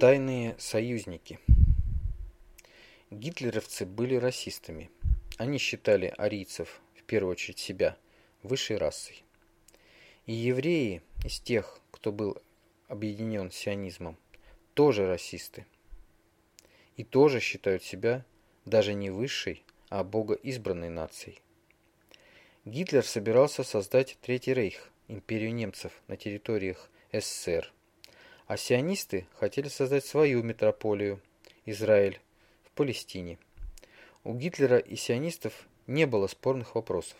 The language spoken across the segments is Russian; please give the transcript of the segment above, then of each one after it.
Тайные союзники. Гитлеровцы были расистами. Они считали арийцев, в первую очередь себя, высшей расой. И евреи из тех, кто был объединен сионизмом, тоже расисты. И тоже считают себя даже не высшей, а богоизбранной нацией. Гитлер собирался создать Третий рейх, империю немцев на территориях СССР а сионисты хотели создать свою метрополию – Израиль в Палестине. У Гитлера и сионистов не было спорных вопросов,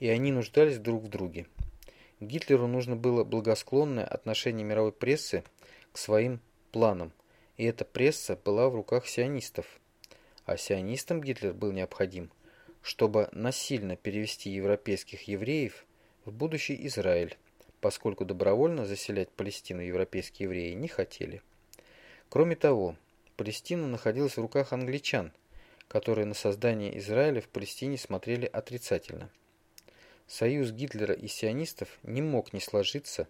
и они нуждались друг в друге. Гитлеру нужно было благосклонное отношение мировой прессы к своим планам, и эта пресса была в руках сионистов. А сионистам Гитлер был необходим, чтобы насильно перевести европейских евреев в будущий Израиль поскольку добровольно заселять Палестину европейские евреи не хотели. Кроме того, Палестина находилась в руках англичан, которые на создание Израиля в Палестине смотрели отрицательно. Союз Гитлера и сионистов не мог не сложиться,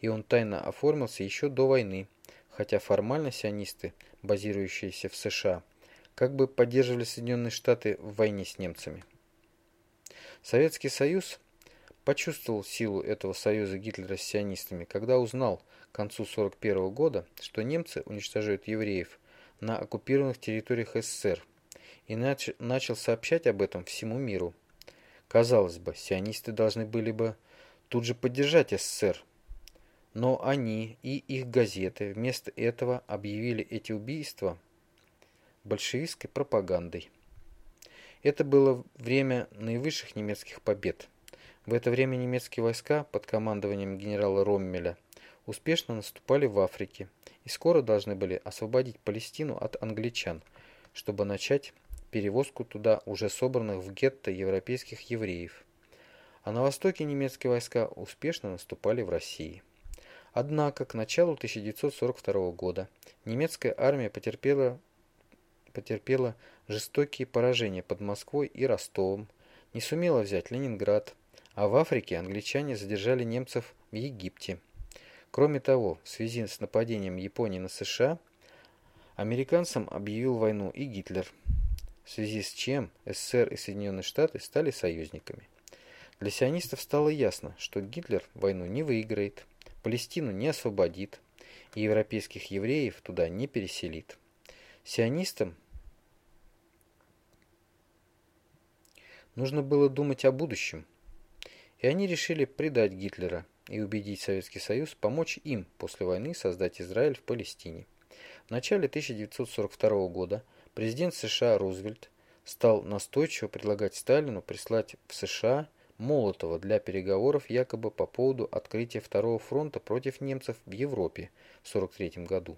и он тайно оформился еще до войны, хотя формально сионисты, базирующиеся в США, как бы поддерживали Соединенные Штаты в войне с немцами. Советский Союз почувствовал силу этого союза Гитлера с сионистами, когда узнал к концу 1941 года, что немцы уничтожают евреев на оккупированных территориях СССР и нач начал сообщать об этом всему миру. Казалось бы, сионисты должны были бы тут же поддержать СССР, но они и их газеты вместо этого объявили эти убийства большевистской пропагандой. Это было время наивысших немецких побед – в это время немецкие войска под командованием генерала Роммеля успешно наступали в Африке и скоро должны были освободить Палестину от англичан, чтобы начать перевозку туда уже собранных в гетто европейских евреев. А на востоке немецкие войска успешно наступали в России. Однако к началу 1942 года немецкая армия потерпела, потерпела жестокие поражения под Москвой и Ростовом, не сумела взять Ленинград, а в Африке англичане задержали немцев в Египте. Кроме того, в связи с нападением Японии на США, американцам объявил войну и Гитлер, в связи с чем СССР и Соединенные Штаты стали союзниками. Для сионистов стало ясно, что Гитлер войну не выиграет, Палестину не освободит и европейских евреев туда не переселит. Сионистам нужно было думать о будущем, и они решили предать Гитлера и убедить Советский Союз помочь им после войны создать Израиль в Палестине. В начале 1942 года президент США Рузвельт стал настойчиво предлагать Сталину прислать в США Молотова для переговоров якобы по поводу открытия Второго фронта против немцев в Европе в 1943 году,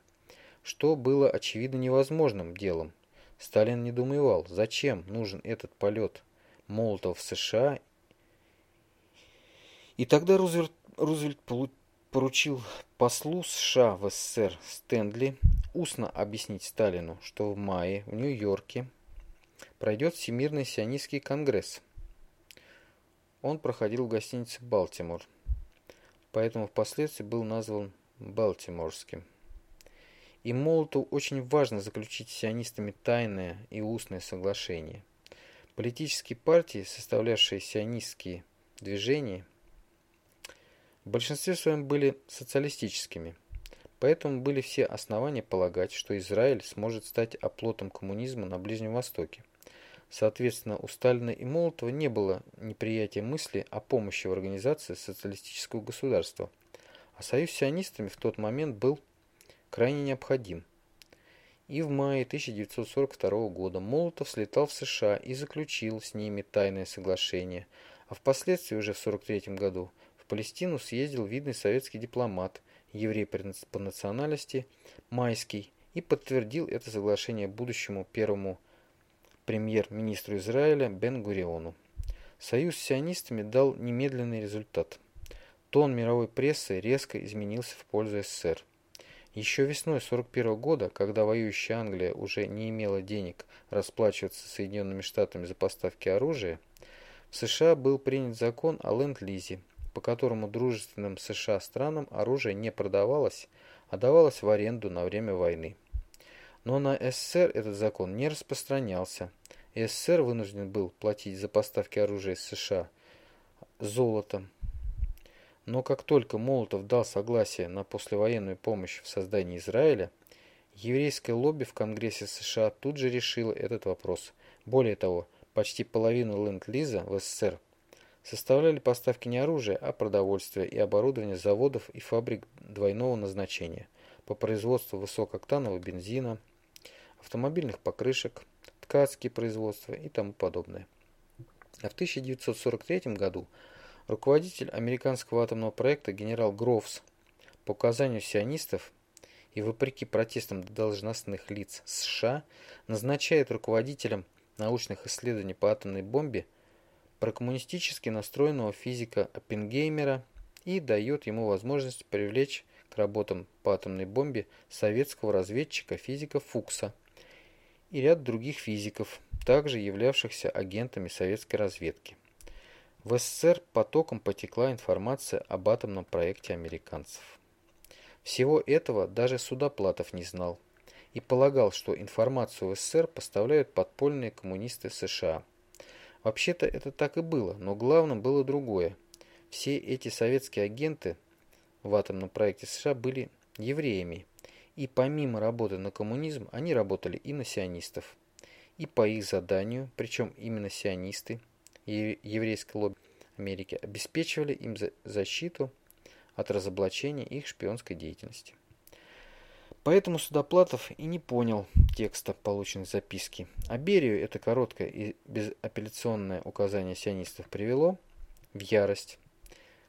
что было очевидно невозможным делом. Сталин недоумевал, зачем нужен этот полет Молотова в США и тогда Рузвельт, Рузвельт поручил послу США в СССР Стэнли устно объяснить Сталину, что в мае в Нью-Йорке пройдет Всемирный сионистский конгресс. Он проходил в гостинице «Балтимор», поэтому впоследствии был назван «Балтиморским». И Молоту очень важно заключить с сионистами тайное и устное соглашение. Политические партии, составлявшие сионистские движения, в большинстве своем были социалистическими, поэтому были все основания полагать, что Израиль сможет стать оплотом коммунизма на Ближнем Востоке. Соответственно, у Сталина и Молотова не было неприятия мысли о помощи в организации социалистического государства, а союз с сионистами в тот момент был крайне необходим. И в мае 1942 года Молотов слетал в США и заключил с ними тайное соглашение, а впоследствии уже в 1943 году Палестину съездил видный советский дипломат, еврей по национальности, Майский, и подтвердил это соглашение будущему первому премьер-министру Израиля Бен-Гуриону. Союз с сионистами дал немедленный результат. Тон мировой прессы резко изменился в пользу СССР. Еще весной 1941 года, когда воюющая Англия уже не имела денег расплачиваться с Соединенными Штатами за поставки оружия, в США был принят закон о ленд-лизе, по которому дружественным США странам оружие не продавалось, а давалась в аренду на время войны. Но на СССР этот закон не распространялся, СССР вынужден был платить за поставки оружия из США золотом. Но как только Молотов дал согласие на послевоенную помощь в создании Израиля, еврейское лобби в Конгрессе США тут же решило этот вопрос. Более того, почти половину ленд-лиза в СССР составляли поставки не оружия, а продовольствия и оборудования заводов и фабрик двойного назначения по производству высокооктанового бензина, автомобильных покрышек, ткацкие производства и тому подобное. А в 1943 году руководитель американского атомного проекта генерал Гроувс по указанию сионистов и вопреки протестам должностных лиц США назначает руководителем научных исследований по атомной бомбе прокоммунистически настроенного физика Оппенгеймера и дает ему возможность привлечь к работам по атомной бомбе советского разведчика-физика Фукса и ряд других физиков, также являвшихся агентами советской разведки. В СССР потоком потекла информация об атомном проекте американцев. Всего этого даже Судоплатов не знал и полагал, что информацию в СССР поставляют подпольные коммунисты США. Вообще-то это так и было, но главным было другое. Все эти советские агенты в атомном проекте США были евреями, и помимо работы на коммунизм, они работали и на сионистов. И по их заданию, причем именно сионисты, еврейской лобби Америки, обеспечивали им защиту от разоблачения их шпионской деятельности. Поэтому Судоплатов и не понял текста полученной записки. А Берию это короткое и безапелляционное указание сионистов привело в ярость.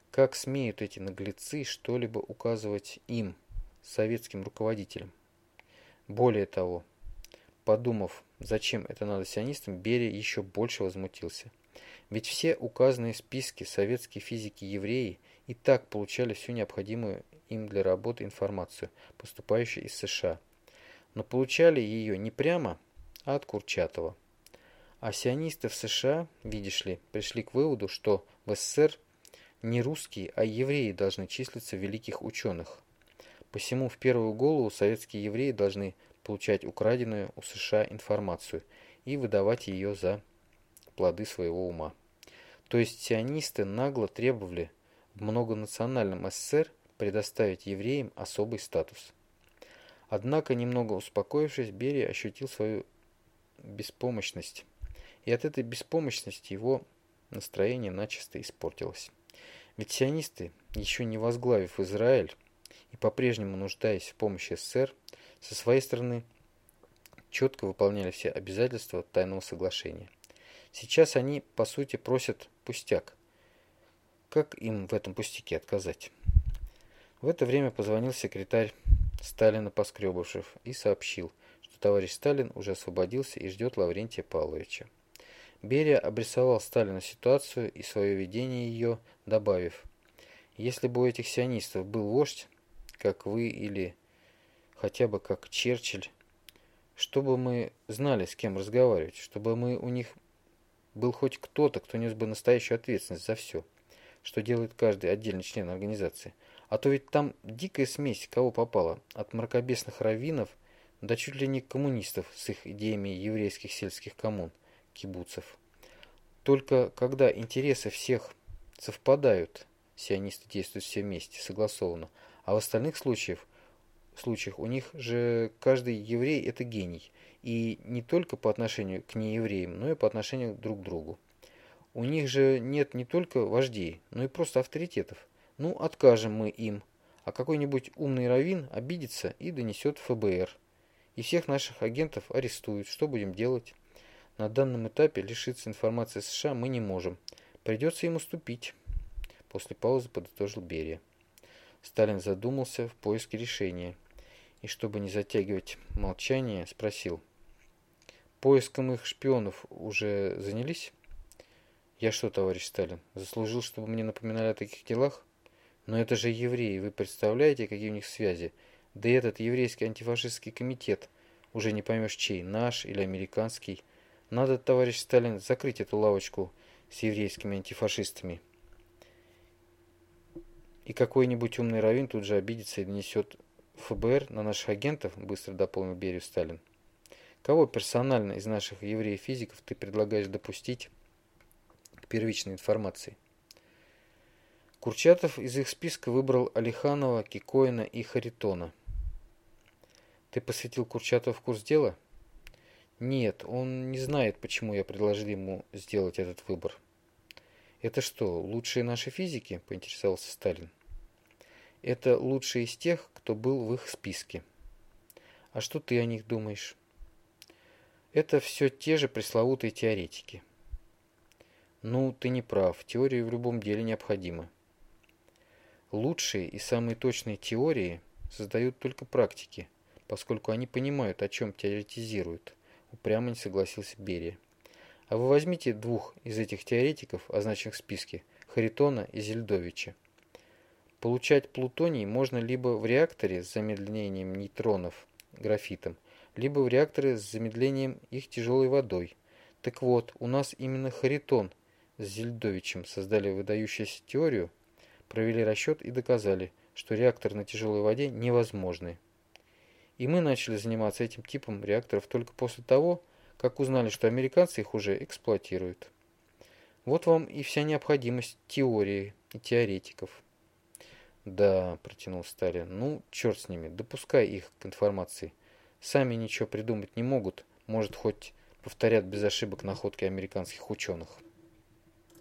Как смеют эти наглецы что-либо указывать им, советским руководителям? Более того, подумав, зачем это надо сионистам, Берия еще больше возмутился. Ведь все указанные в списке советские физики-евреи и так получали всю необходимую им для работы информацию, поступающую из США. Но получали ее не прямо, а от Курчатова. А сионисты в США, видишь ли, пришли к выводу, что в СССР не русские, а евреи должны числиться в великих ученых. Посему в первую голову советские евреи должны получать украденную у США информацию и выдавать ее за плоды своего ума. То есть сионисты нагло требовали в многонациональном СССР предоставить евреям особый статус. Однако, немного успокоившись, Берия ощутил свою беспомощность. И от этой беспомощности его настроение начисто испортилось. Ведь сионисты, еще не возглавив Израиль и по-прежнему нуждаясь в помощи СССР, со своей стороны четко выполняли все обязательства тайного соглашения. Сейчас они, по сути, просят пустяк. Как им в этом пустяке отказать? В это время позвонил секретарь Сталина Поскребышев и сообщил, что товарищ Сталин уже освободился и ждет Лаврентия Павловича. Берия обрисовал Сталину ситуацию и свое видение ее, добавив, «Если бы у этих сионистов был вождь, как вы или хотя бы как Черчилль, чтобы мы знали, с кем разговаривать, чтобы мы у них был хоть кто-то, кто нес бы настоящую ответственность за все, что делает каждый отдельный член организации. А то ведь там дикая смесь, кого попало, от мракобесных раввинов до чуть ли не коммунистов с их идеями еврейских сельских коммун, кибуцев. Только когда интересы всех совпадают, сионисты действуют все вместе, согласованно, а в остальных случаях, случаях у них же каждый еврей это гений – и не только по отношению к неевреям, но и по отношению друг к другу. У них же нет не только вождей, но и просто авторитетов. Ну, откажем мы им, а какой-нибудь умный раввин обидится и донесет ФБР. И всех наших агентов арестуют. Что будем делать? На данном этапе лишиться информации США мы не можем. Придется им уступить. После паузы подытожил Берия. Сталин задумался в поиске решения. И чтобы не затягивать молчание, спросил – Поиском их шпионов уже занялись? Я что, товарищ Сталин, заслужил, чтобы мне напоминали о таких делах? Но это же евреи, вы представляете, какие у них связи? Да и этот еврейский антифашистский комитет, уже не поймешь чей, наш или американский. Надо, товарищ Сталин, закрыть эту лавочку с еврейскими антифашистами. И какой-нибудь умный раввин тут же обидится и донесет ФБР на наших агентов, быстро дополнил Берию Сталин. Кого персонально из наших евреев-физиков ты предлагаешь допустить к первичной информации? Курчатов из их списка выбрал Алиханова, Кикоина и Харитона. Ты посвятил Курчатова в курс дела? Нет, он не знает, почему я предложил ему сделать этот выбор. Это что, лучшие наши физики? Поинтересовался Сталин. Это лучшие из тех, кто был в их списке. А что ты о них думаешь? Это все те же пресловутые теоретики. Ну, ты не прав, теории в любом деле необходимы. Лучшие и самые точные теории создают только практики, поскольку они понимают, о чем теоретизируют, упрямо не согласился Берия. А вы возьмите двух из этих теоретиков, означенных в списке, Харитона и Зельдовича. Получать плутоний можно либо в реакторе с замедлением нейтронов графитом, либо в реакторе с замедлением их тяжелой водой. Так вот, у нас именно Харитон с Зельдовичем создали выдающуюся теорию, провели расчет и доказали, что реактор на тяжелой воде невозможный. И мы начали заниматься этим типом реакторов только после того, как узнали, что американцы их уже эксплуатируют. Вот вам и вся необходимость теории и теоретиков. Да, протянул Сталин, ну, черт с ними, допускай их к информации. Сами ничего придумать не могут, может, хоть повторят без ошибок находки американских ученых.